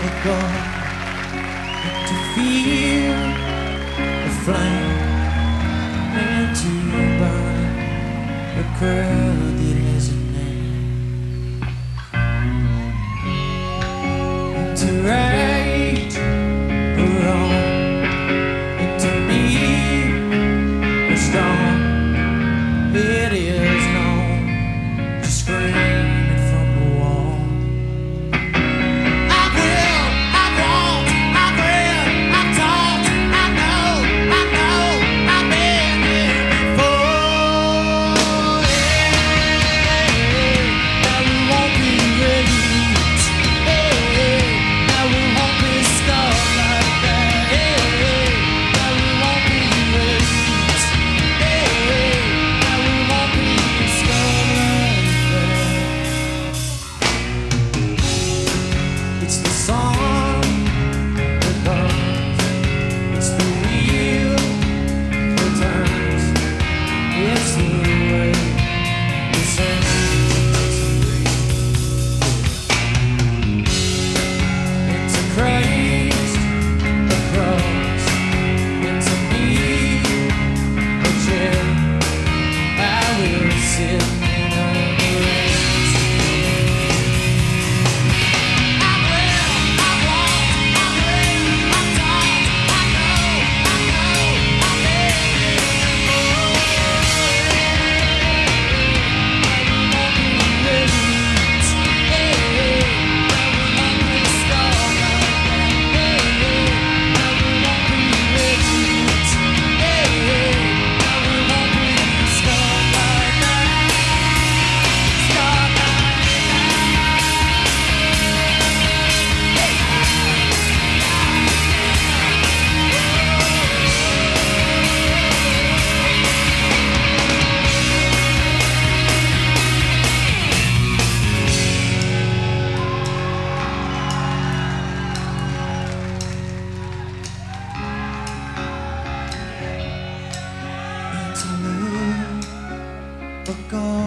forgot to feel a flame and to burn. But God.